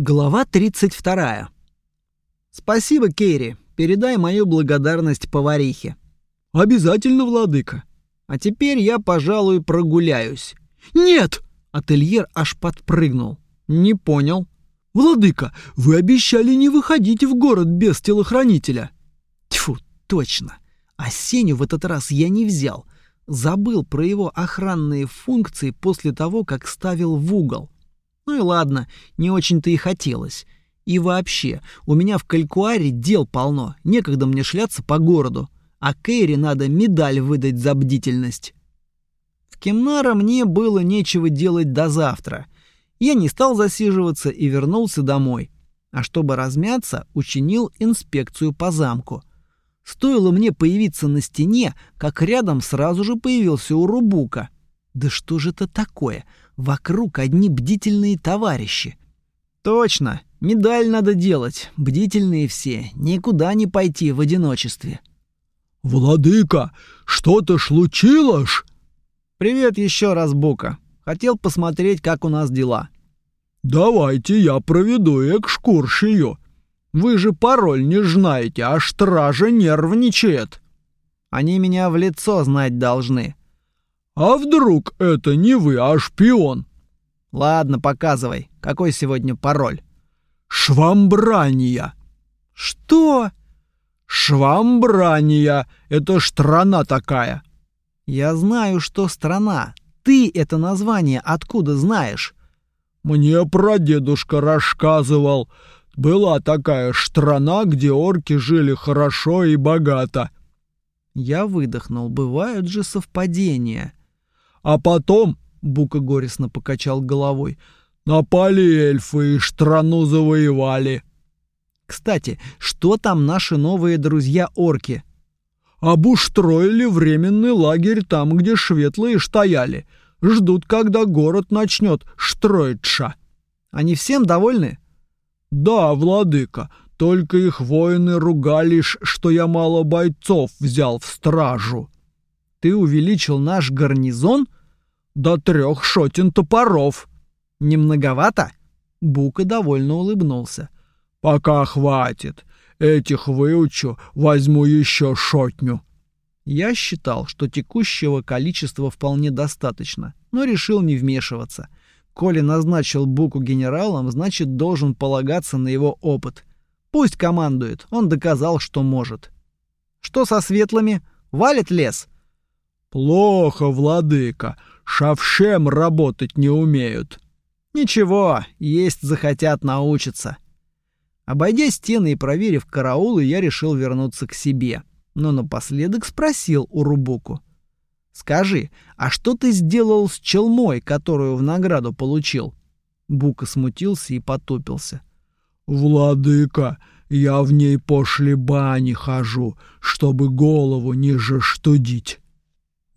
Глава 32. Спасибо, Керри. Передай мою благодарность поварихе. Обязательно, владыка. А теперь я, пожалуй, прогуляюсь. Нет! Ательер аж подпрыгнул. Не понял. Владыка, вы обещали не выходить в город без телохранителя. Тьфу, точно. А Сеню в этот раз я не взял. Забыл про его охранные функции после того, как ставил в угол. Ну и ладно, не очень-то и хотелось. И вообще, у меня в Калькуаре дел полно, некогда мне шляться по городу. А Кэрри надо медаль выдать за бдительность. В Кемнара мне было нечего делать до завтра. Я не стал засиживаться и вернулся домой. А чтобы размяться, учинил инспекцию по замку. Стоило мне появиться на стене, как рядом сразу же появился Урубука. Да что же это такое? Вокруг одни бдительные товарищи. Точно, медаль надо делать. Бдительные все, никуда не пойти в одиночестве. Владыка, что-то случилось? Привет еще раз, Бука. Хотел посмотреть, как у нас дела. Давайте я проведу экскурсию. Вы же пароль не знаете, а стража нервничает. Они меня в лицо знать должны. А вдруг это не вы, а шпион? Ладно, показывай. Какой сегодня пароль? Швамбрания. Что? Швамбрания. Это страна такая. Я знаю, что страна. Ты это название откуда знаешь? Мне прадедушка рассказывал. Была такая страна, где орки жили хорошо и богато. Я выдохнул. Бывают же совпадения. А потом, Бука горестно покачал головой, напали эльфы и страну завоевали. Кстати, что там наши новые друзья-орки? Обустроили временный лагерь там, где шветлые стояли. Ждут, когда город начнет строиться. Они всем довольны? Да, владыка, только их воины ругались, что я мало бойцов взял в стражу. Ты увеличил наш гарнизон до трех сотен топоров. Не многовато? Бука довольно улыбнулся. Пока хватит. Этих выучу, возьму еще сотню. Я считал, что текущего количества вполне достаточно, но решил не вмешиваться. Коли назначил Буку генералом, значит, должен полагаться на его опыт. Пусть командует, он доказал, что может. Что со светлыми? Валит лес? Плохо, владыка. Шавшем работать не умеют. Ничего, есть захотят научиться. Обойдя стены и проверив караулы, я решил вернуться к себе. Но напоследок спросил у Рубуку. «Скажи, а что ты сделал с челмой, которую в награду получил?» Бука смутился и потупился. «Владыка, я в ней после бани хожу, чтобы голову ниже штудить».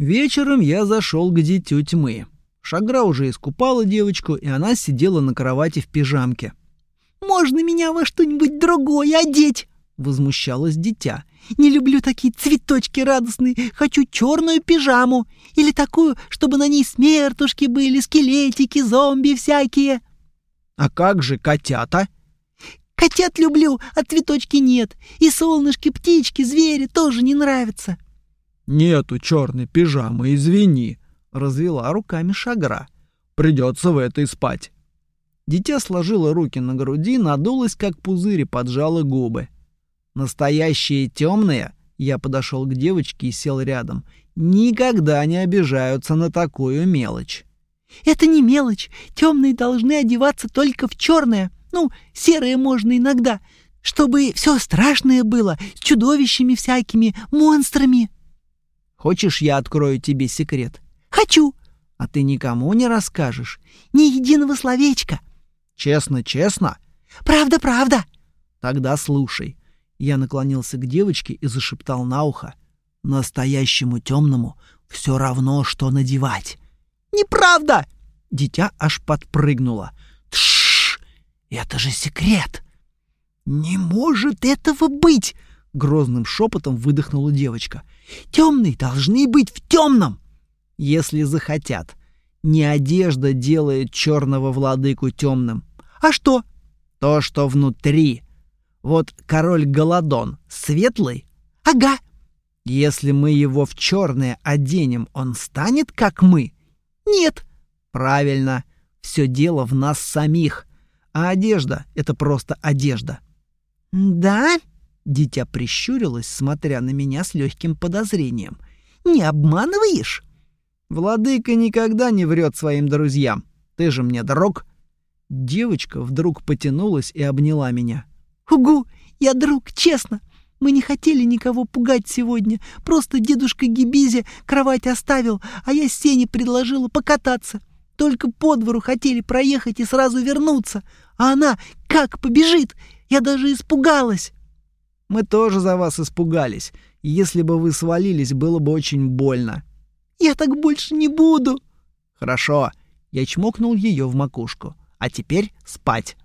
Вечером я зашел к дитю тьмы. Шагра уже искупала девочку, и она сидела на кровати в пижамке. «Можно меня во что-нибудь другое одеть?» — возмущалось дитя. «Не люблю такие цветочки радостные. Хочу черную пижаму. Или такую, чтобы на ней смертушки были, скелетики, зомби всякие». «А как же котята?» «Котят люблю, а цветочки нет. И солнышки, птички, звери тоже не нравятся». «Нету черной пижамы, извини», — развела руками шагра. «Придется в этой спать». Дитя сложило руки на груди, надулось, как пузырь, и поджало губы. «Настоящие темные?» — я подошел к девочке и сел рядом. «Никогда не обижаются на такую мелочь». «Это не мелочь. Темные должны одеваться только в черное. Ну, серое можно иногда, чтобы все страшное было, с чудовищами всякими, монстрами». Хочешь, я открою тебе секрет? Хочу. А ты никому не расскажешь? Ни единого словечка. Честно, честно? Правда, правда. Тогда слушай. Я наклонился к девочке и зашептал на ухо. Настоящему темному все равно, что надевать. Неправда! Дитя аж подпрыгнуло. Тш! Это же секрет! Не может этого быть! Грозным шепотом выдохнула девочка. Темные должны быть в темном. Если захотят. Не одежда делает черного владыку темным. А что? То, что внутри. Вот король Голодон светлый? Ага. Если мы его в черное оденем, он станет как мы? Нет. Правильно. Все дело в нас самих. А одежда — это просто одежда. Да? Дитя прищурилось, смотря на меня с легким подозрением. Не обманываешь? Владыка никогда не врет своим друзьям. Ты же мне друг. Девочка вдруг потянулась и обняла меня. Угу, я друг, честно. Мы не хотели никого пугать сегодня. Просто дедушка Гибизи кровать оставил, а я Сене предложила покататься. Только по двору хотели проехать и сразу вернуться. А она как побежит! Я даже испугалась. Мы тоже за вас испугались. Если бы вы свалились, было бы очень больно. Я так больше не буду. Хорошо. Я чмокнул ее в макушку. А теперь спать.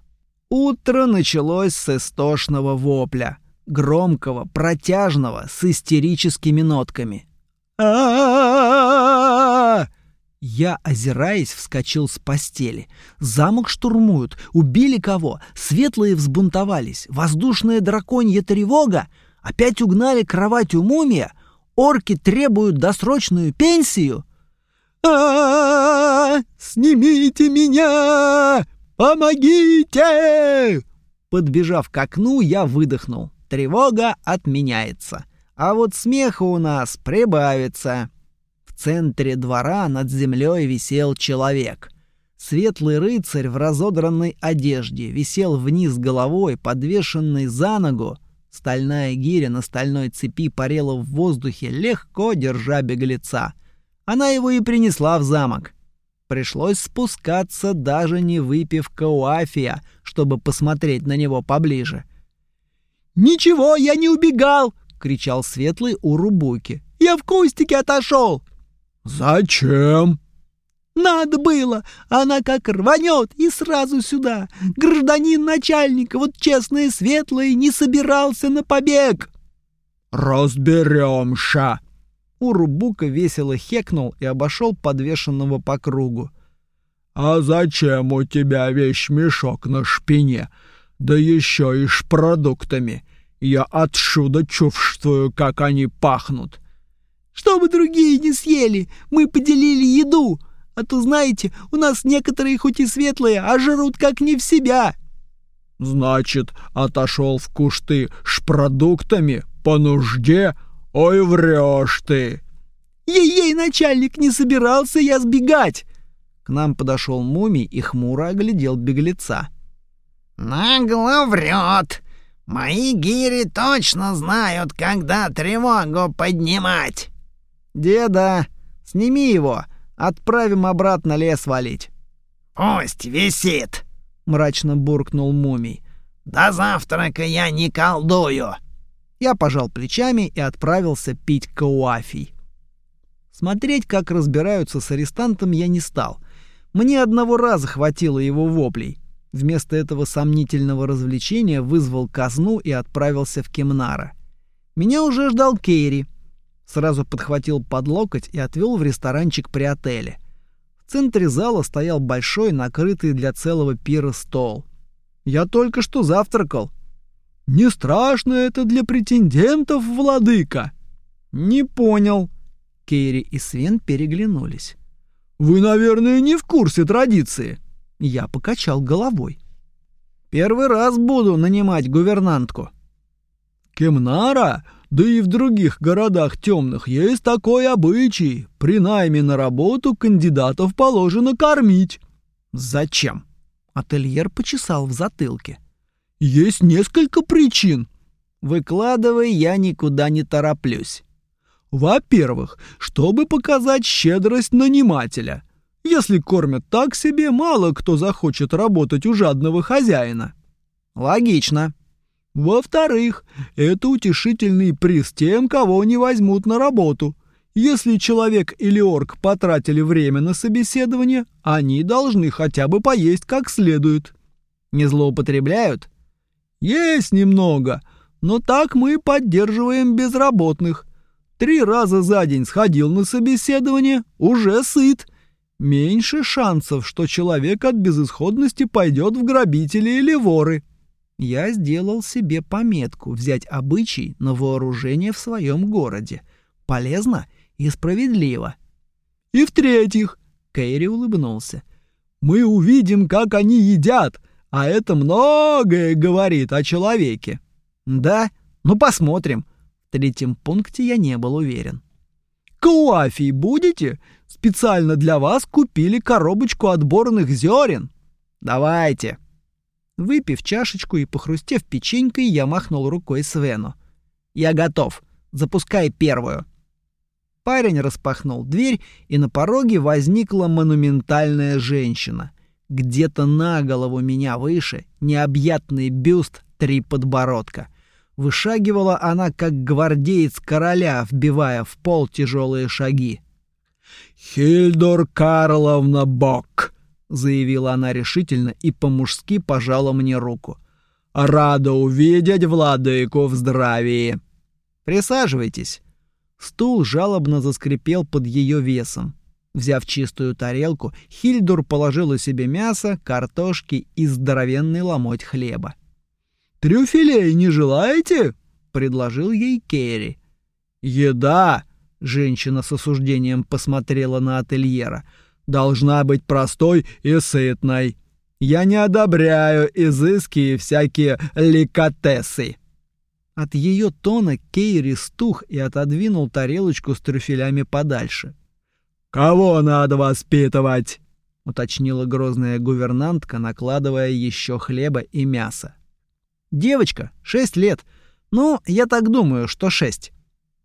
Утро началось с истошного вопля, громкого, протяжного, с истерическими нотками. а Я, озираясь, вскочил с постели. Замок штурмуют, убили кого, светлые взбунтовались, воздушная драконья тревога, опять угнали кровать у мумия, орки требуют досрочную пенсию. а Снимите меня! «Помогите!» Подбежав к окну, я выдохнул. Тревога отменяется. А вот смеха у нас прибавится. Центре двора над землей висел человек. Светлый рыцарь в разодранной одежде висел вниз головой, подвешенный за ногу. Стальная гиря на стальной цепи парела в воздухе, легко держа беглеца. Она его и принесла в замок. Пришлось спускаться, даже не выпив кауафия, чтобы посмотреть на него поближе. «Ничего, я не убегал!» — кричал Светлый у Рубуки. «Я в кустике отошел!» «Зачем?» «Надо было! Она как рванет и сразу сюда! Гражданин начальник, вот честный Светлый, не собирался на побег!» «Разберемся!» Урубука весело хекнул и обошел подвешенного по кругу. «А зачем у тебя вещмешок на шпине? Да еще и с продуктами. Я отсюда чувствую, как они пахнут». «Чтобы другие не съели, мы поделили еду. А то, знаете, у нас некоторые хоть и светлые, а жрут как не в себя». «Значит, отошел в кусты с продуктами по нужде?» «Ой, врешь ты!» «Ей-ей, начальник, не собирался я сбегать!» К нам подошел мумий и хмуро оглядел беглеца. «Нагло врет! Мои гири точно знают, когда тревогу поднимать!» «Деда, сними его, отправим обратно лес валить». «Пусть висит!» — мрачно буркнул мумий. «До завтрака я не колдую!» Я пожал плечами и отправился пить кауафий. Смотреть, как разбираются с арестантом, я не стал. Мне одного раза хватило его воплей. Вместо этого сомнительного развлечения вызвал казну и отправился в Кемнара. Меня уже ждал Кейри. Сразу подхватил под локоть и отвел в ресторанчик при отеле. В центре зала стоял большой, накрытый для целого пира стол. Я только что завтракал, не страшно это для претендентов, владыка. Не понял. Кейри и Свен переглянулись. Вы, наверное, не в курсе традиции. Я покачал головой. Первый раз буду нанимать гувернантку. Кемнара, да и в других городах темных есть такой обычай. При найме на работу кандидатов положено кормить. Зачем? Ательер почесал в затылке. Есть несколько причин. Выкладывай, я никуда не тороплюсь. Во-первых, чтобы показать щедрость нанимателя. Если кормят так себе, мало кто захочет работать у жадного хозяина. Логично. Во-вторых, это утешительный приз тем, кого не возьмут на работу. Если человек или орк потратили время на собеседование, они должны хотя бы поесть как следует. Не злоупотребляют? Есть немного, но так мы поддерживаем безработных. Три раза за день сходил на собеседование, уже сыт. меньше шансов, что человек от безысходности пойдет в грабители или воры. Я сделал себе пометку взять обычай на вооружение в своем городе. Полезно и справедливо. И в-третьих, Кэри улыбнулся. Мы увидим, как они едят, а это многое говорит о человеке. Да, ну посмотрим. В третьем пункте я не был уверен. Куафий будете? Специально для вас купили коробочку отборных зерен. Давайте. Выпив чашечку и похрустев печенькой, я махнул рукой Свену. «Я готов. Запускай первую». Парень распахнул дверь, и на пороге возникла монументальная женщина. Где-то на голову меня выше, необъятный бюст, три подбородка. Вышагивала она, как гвардеец короля, вбивая в пол тяжелые шаги. «Хильдор Карловна Бок!» — заявила она решительно и по-мужски пожала мне руку. «Рада увидеть владыку в здравии!» «Присаживайтесь!» Стул жалобно заскрипел под ее весом. Взяв чистую тарелку, Хильдур положила себе мясо, картошки и здоровенный ломоть хлеба. «Трюфелей не желаете?» — предложил ей Керри. «Еда!» — женщина с осуждением посмотрела на ательера — должна быть простой и сытной. Я не одобряю изыски и всякие ликотесы. От ее тона Кейри стух и отодвинул тарелочку с трюфелями подальше. «Кого надо воспитывать?» — уточнила грозная гувернантка, накладывая еще хлеба и мяса. «Девочка, шесть лет. Ну, я так думаю, что шесть».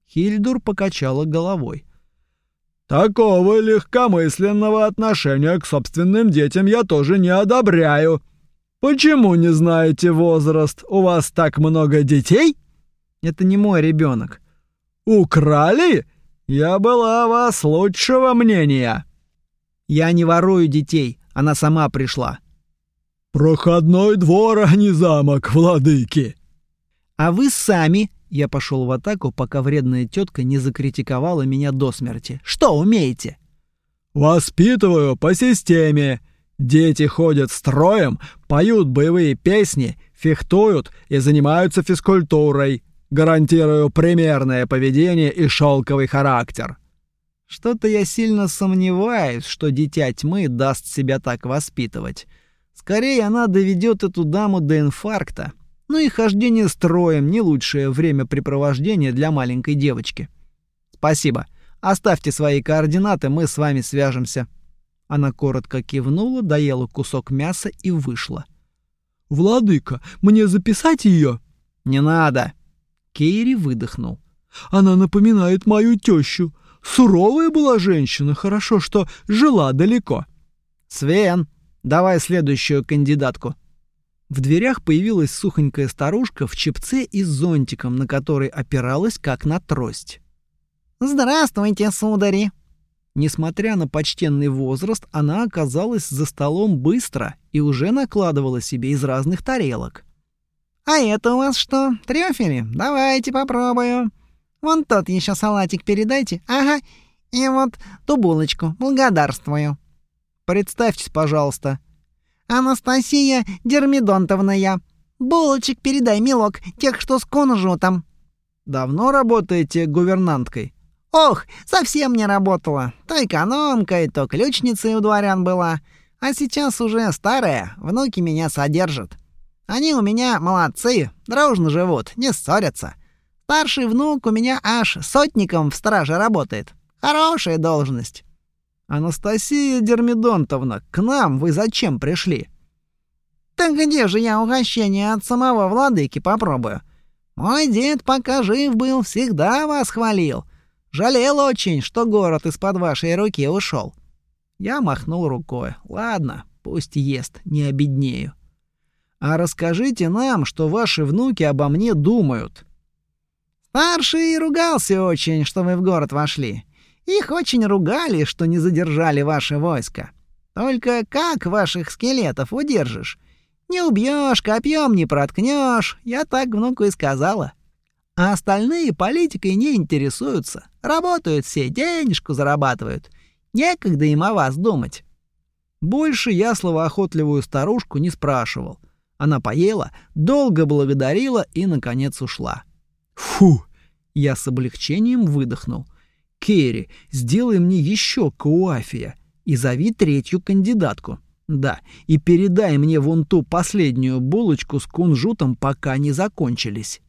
Хильдур покачала головой. Такого легкомысленного отношения к собственным детям я тоже не одобряю. Почему не знаете возраст? У вас так много детей? Это не мой ребенок. Украли? Я была вас лучшего мнения. Я не ворую детей, она сама пришла. Проходной двор, а не замок, владыки. А вы сами я пошел в атаку, пока вредная тетка не закритиковала меня до смерти. Что умеете? Воспитываю по системе. Дети ходят строем, поют боевые песни, фехтуют и занимаются физкультурой. Гарантирую примерное поведение и шелковый характер. Что-то я сильно сомневаюсь, что дитя тьмы даст себя так воспитывать. Скорее она доведет эту даму до инфаркта, но и хождение строем не лучшее времяпрепровождение для маленькой девочки. Спасибо. Оставьте свои координаты, мы с вами свяжемся. Она коротко кивнула, доела кусок мяса и вышла. Владыка, мне записать ее? Не надо. Кейри выдохнул. Она напоминает мою тещу. Суровая была женщина, хорошо, что жила далеко. Свен, давай следующую кандидатку. В дверях появилась сухонькая старушка в чепце и с зонтиком, на который опиралась как на трость. «Здравствуйте, судари!» Несмотря на почтенный возраст, она оказалась за столом быстро и уже накладывала себе из разных тарелок. «А это у вас что, трюфели? Давайте попробую. Вон тот еще салатик передайте. Ага. И вот ту булочку. Благодарствую». «Представьтесь, пожалуйста», Анастасия Дермидонтовна. Булочек передай, милок, тех, что с конжутом». «Давно работаете гувернанткой?» «Ох, совсем не работала. То экономкой, то ключницей у дворян была. А сейчас уже старая, внуки меня содержат. Они у меня молодцы, дружно живут, не ссорятся. Старший внук у меня аж сотником в страже работает. Хорошая должность. «Анастасия Дермидонтовна, к нам вы зачем пришли?» «Так где же я угощение от самого владыки попробую? Мой дед, пока жив был, всегда вас хвалил. Жалел очень, что город из-под вашей руки ушел. Я махнул рукой. «Ладно, пусть ест, не обеднею. А расскажите нам, что ваши внуки обо мне думают». «Старший ругался очень, что вы в город вошли. Их очень ругали, что не задержали ваше войско. Только как ваших скелетов удержишь? Не убьешь, копьем не проткнешь, я так внуку и сказала. А остальные политикой не интересуются. Работают все, денежку зарабатывают. Некогда им о вас думать. Больше я словоохотливую старушку не спрашивал. Она поела, долго благодарила и, наконец, ушла. Фу! Я с облегчением выдохнул. Керри, сделай мне еще кауафия и зови третью кандидатку. Да, и передай мне вон ту последнюю булочку с кунжутом, пока не закончились.